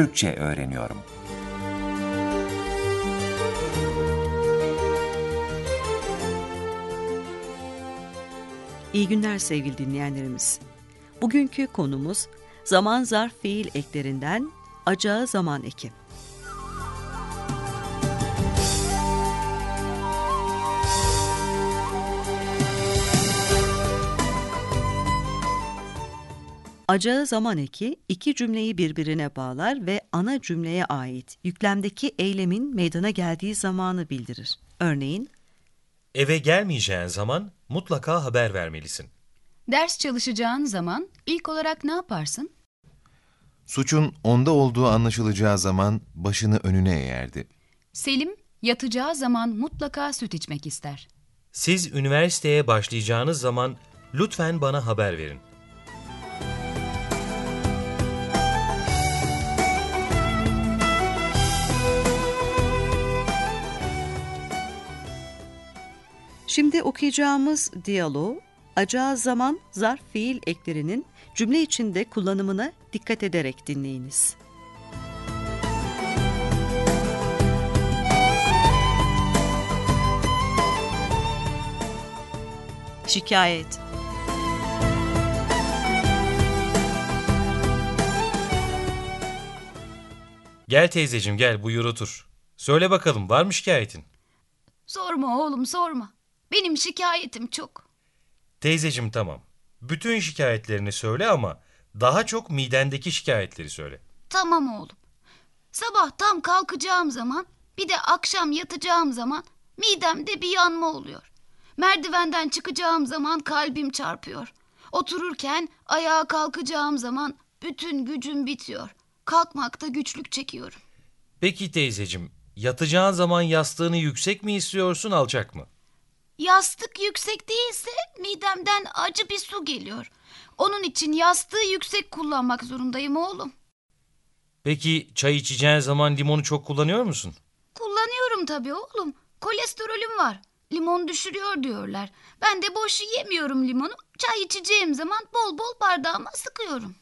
Türkçe öğreniyorum. İyi günler sevgili dinleyenlerimiz. Bugünkü konumuz zaman zarf fiil eklerinden acağı zaman eki. Acağı zaman eki iki cümleyi birbirine bağlar ve ana cümleye ait yüklemdeki eylemin meydana geldiği zamanı bildirir. Örneğin, Eve gelmeyeceğin zaman mutlaka haber vermelisin. Ders çalışacağın zaman ilk olarak ne yaparsın? Suçun onda olduğu anlaşılacağı zaman başını önüne eğerdi. Selim yatacağı zaman mutlaka süt içmek ister. Siz üniversiteye başlayacağınız zaman lütfen bana haber verin. Şimdi okuyacağımız diyaloğu acağı zaman zarf fiil eklerinin cümle içinde kullanımına dikkat ederek dinleyiniz. Şikayet Gel teyzecim gel buyur otur. Söyle bakalım var mı şikayetin? Sorma oğlum sorma. Benim şikayetim çok. Teyzecim tamam. Bütün şikayetlerini söyle ama daha çok midendeki şikayetleri söyle. Tamam oğlum. Sabah tam kalkacağım zaman bir de akşam yatacağım zaman midemde bir yanma oluyor. Merdivenden çıkacağım zaman kalbim çarpıyor. Otururken ayağa kalkacağım zaman bütün gücüm bitiyor. Kalkmakta güçlük çekiyorum. Peki teyzecim yatacağın zaman yastığını yüksek mi istiyorsun alçak mı? Yastık yüksek değilse midemden acı bir su geliyor. Onun için yastığı yüksek kullanmak zorundayım oğlum. Peki çay içeceğin zaman limonu çok kullanıyor musun? Kullanıyorum tabii oğlum. Kolesterolüm var. Limon düşürüyor diyorlar. Ben de boş yemiyorum limonu. Çay içeceğim zaman bol bol bardağıma sıkıyorum.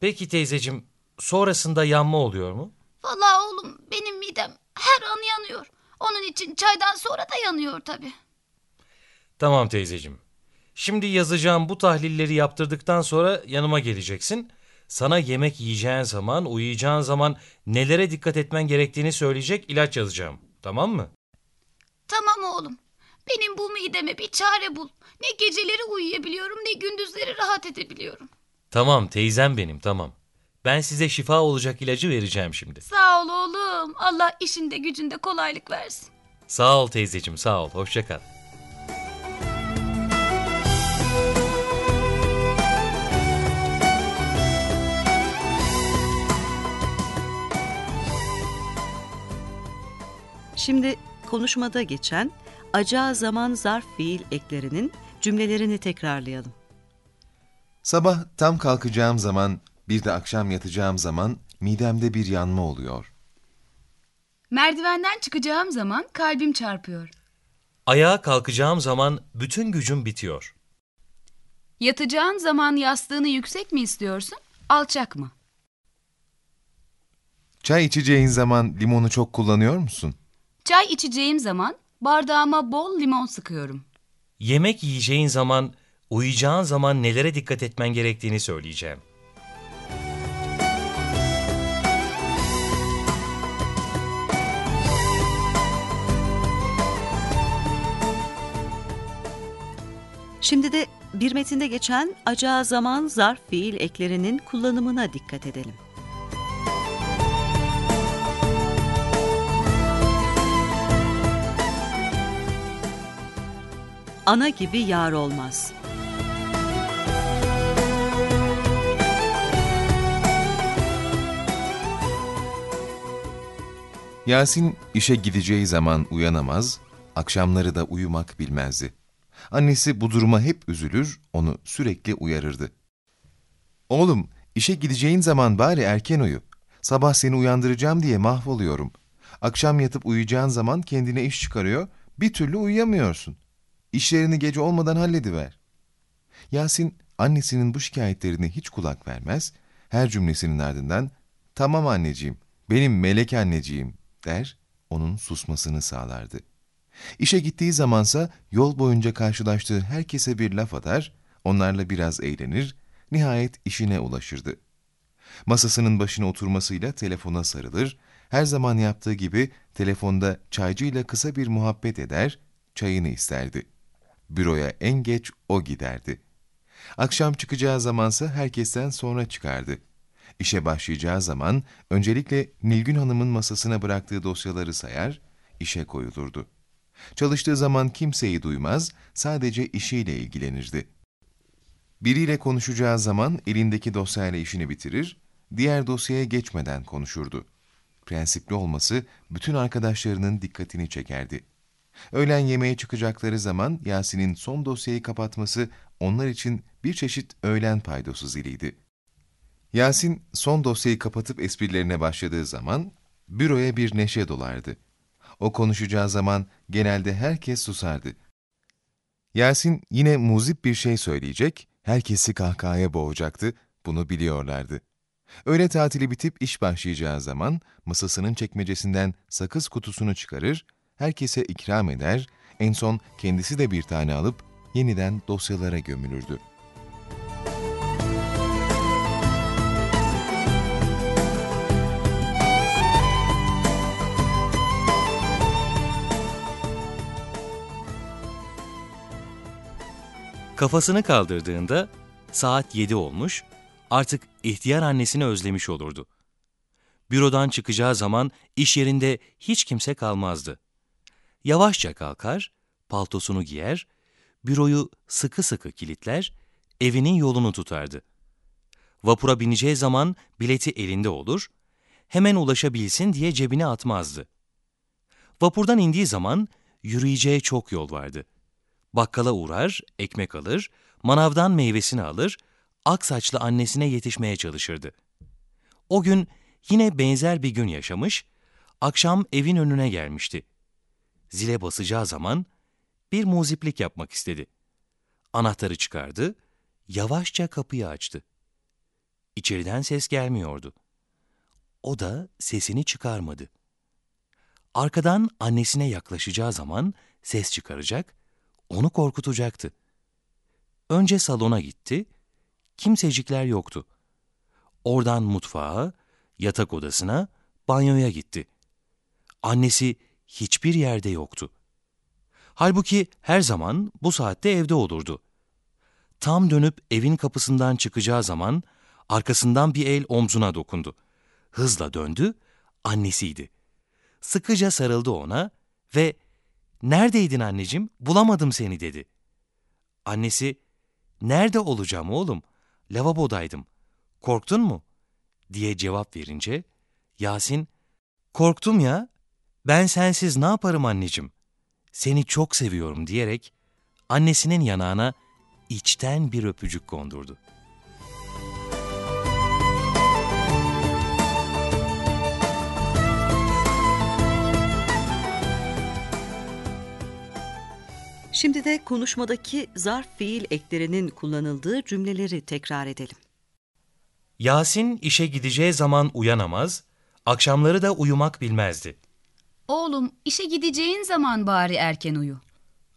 Peki teyzecim sonrasında yanma oluyor mu? Vallahi oğlum benim midem her an yanıyor. Onun için çaydan sonra da yanıyor tabii. Tamam teyzecim. Şimdi yazacağım bu tahlilleri yaptırdıktan sonra yanıma geleceksin. Sana yemek yiyeceğin zaman, uyuyacağın zaman nelere dikkat etmen gerektiğini söyleyecek ilaç yazacağım. Tamam mı? Tamam oğlum. Benim bu mideme bir çare bul. Ne geceleri uyuyabiliyorum ne gündüzleri rahat edebiliyorum. Tamam teyzem benim tamam. Ben size şifa olacak ilacı vereceğim şimdi. Sağ ol oğlum. Allah işinde gücünde kolaylık versin. Sağ ol teyzecim sağ ol. Hoşça kal. Şimdi konuşmada geçen acağı zaman zarf fiil eklerinin cümlelerini tekrarlayalım. Sabah tam kalkacağım zaman, bir de akşam yatacağım zaman midemde bir yanma oluyor. Merdivenden çıkacağım zaman kalbim çarpıyor. Ayağa kalkacağım zaman bütün gücüm bitiyor. Yatacağın zaman yastığını yüksek mi istiyorsun, alçak mı? Çay içeceğin zaman limonu çok kullanıyor musun? Çay içeceğim zaman bardağıma bol limon sıkıyorum. Yemek yiyeceğin zaman, uyuyacağın zaman nelere dikkat etmen gerektiğini söyleyeceğim. Şimdi de bir metinde geçen acağı zaman zarf fiil eklerinin kullanımına dikkat edelim. Ana gibi yar olmaz. Yasin işe gideceği zaman uyanamaz, akşamları da uyumak bilmezdi. Annesi bu duruma hep üzülür, onu sürekli uyarırdı. Oğlum, işe gideceğin zaman bari erken uyu. Sabah seni uyandıracağım diye mahvoluyorum. Akşam yatıp uyuyacağın zaman kendine iş çıkarıyor, bir türlü uyuyamıyorsun. İşlerini gece olmadan hallediver. Yasin, annesinin bu şikayetlerine hiç kulak vermez, her cümlesinin ardından, tamam anneciğim, benim melek anneciğim der, onun susmasını sağlardı. İşe gittiği zamansa yol boyunca karşılaştığı herkese bir laf atar, onlarla biraz eğlenir, nihayet işine ulaşırdı. Masasının başına oturmasıyla telefona sarılır, her zaman yaptığı gibi telefonda çaycıyla kısa bir muhabbet eder, çayını isterdi. Büroya en geç o giderdi. Akşam çıkacağı zamansa herkesten sonra çıkardı. İşe başlayacağı zaman öncelikle Nilgün Hanım'ın masasına bıraktığı dosyaları sayar, işe koyulurdu. Çalıştığı zaman kimseyi duymaz, sadece işiyle ilgilenirdi. Biriyle konuşacağı zaman elindeki dosyayla işini bitirir, diğer dosyaya geçmeden konuşurdu. Prensipli olması bütün arkadaşlarının dikkatini çekerdi. Öğlen yemeğe çıkacakları zaman Yasin'in son dosyayı kapatması onlar için bir çeşit öğlen paydosu ziliydi. Yasin son dosyayı kapatıp esprilerine başladığı zaman büroya bir neşe dolardı. O konuşacağı zaman genelde herkes susardı. Yasin yine muzip bir şey söyleyecek, herkesi kahkahaya boğacaktı, bunu biliyorlardı. Öğle tatili bitip iş başlayacağı zaman masasının çekmecesinden sakız kutusunu çıkarır, herkese ikram eder, en son kendisi de bir tane alıp yeniden dosyalara gömülürdü. Kafasını kaldırdığında saat 7 olmuş, artık ihtiyar annesini özlemiş olurdu. Bürodan çıkacağı zaman iş yerinde hiç kimse kalmazdı. Yavaşça kalkar, paltosunu giyer, büroyu sıkı sıkı kilitler, evinin yolunu tutardı. Vapura bineceği zaman bileti elinde olur, hemen ulaşabilsin diye cebine atmazdı. Vapurdan indiği zaman yürüyeceği çok yol vardı. Bakkala uğrar, ekmek alır, manavdan meyvesini alır, ak saçlı annesine yetişmeye çalışırdı. O gün yine benzer bir gün yaşamış, akşam evin önüne gelmişti. Zile basacağı zaman bir muziplik yapmak istedi. Anahtarı çıkardı, yavaşça kapıyı açtı. İçeriden ses gelmiyordu. O da sesini çıkarmadı. Arkadan annesine yaklaşacağı zaman ses çıkaracak, onu korkutacaktı. Önce salona gitti, kimsecikler yoktu. Oradan mutfağa, yatak odasına, banyoya gitti. Annesi hiçbir yerde yoktu. Halbuki her zaman bu saatte evde olurdu. Tam dönüp evin kapısından çıkacağı zaman arkasından bir el omzuna dokundu. Hızla döndü, annesiydi. Sıkıca sarıldı ona ve ''Neredeydin anneciğim, bulamadım seni.'' dedi. Annesi ''Nerede olacağım oğlum, lavabodaydım. Korktun mu?'' diye cevap verince Yasin ''Korktum ya, ben sensiz ne yaparım anneciğim? Seni çok seviyorum.'' diyerek annesinin yanağına içten bir öpücük kondurdu. Şimdi de konuşmadaki zarf fiil eklerinin kullanıldığı cümleleri tekrar edelim. Yasin işe gideceği zaman uyanamaz, akşamları da uyumak bilmezdi. Oğlum işe gideceğin zaman bari erken uyu.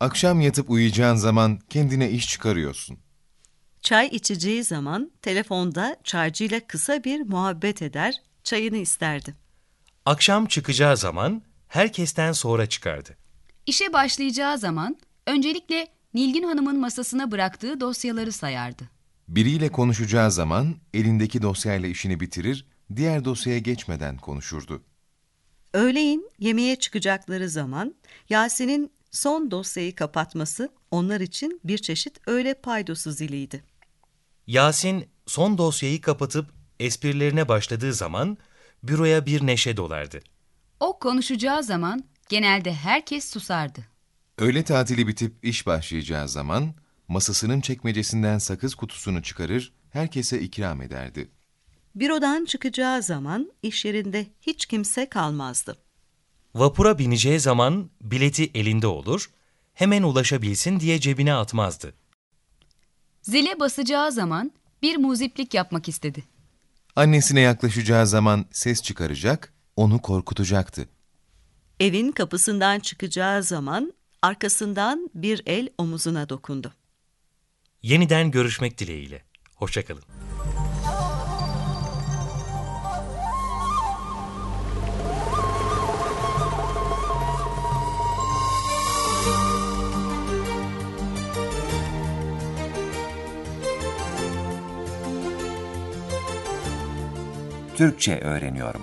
Akşam yatıp uyuyacağın zaman kendine iş çıkarıyorsun. Çay içeceği zaman telefonda çaycıyla kısa bir muhabbet eder, çayını isterdi. Akşam çıkacağı zaman herkesten sonra çıkardı. İşe başlayacağı zaman öncelikle Nilgün Hanım'ın masasına bıraktığı dosyaları sayardı. Biriyle konuşacağı zaman elindeki dosyayla işini bitirir, diğer dosyaya geçmeden konuşurdu. Öğleyin yemeğe çıkacakları zaman Yasin'in son dosyayı kapatması onlar için bir çeşit öğle paydosu ziliydi. Yasin son dosyayı kapatıp esprilerine başladığı zaman büroya bir neşe dolardı. O konuşacağı zaman genelde herkes susardı. Öğle tatili bitip iş başlayacağı zaman masasının çekmecesinden sakız kutusunu çıkarır, herkese ikram ederdi. Bürodan çıkacağı zaman iş yerinde hiç kimse kalmazdı. Vapura bineceği zaman bileti elinde olur, hemen ulaşabilsin diye cebine atmazdı. Zile basacağı zaman bir muziplik yapmak istedi. Annesine yaklaşacağı zaman ses çıkaracak, onu korkutacaktı. Evin kapısından çıkacağı zaman arkasından bir el omuzuna dokundu. Yeniden görüşmek dileğiyle. Hoşçakalın. Türkçe öğreniyorum.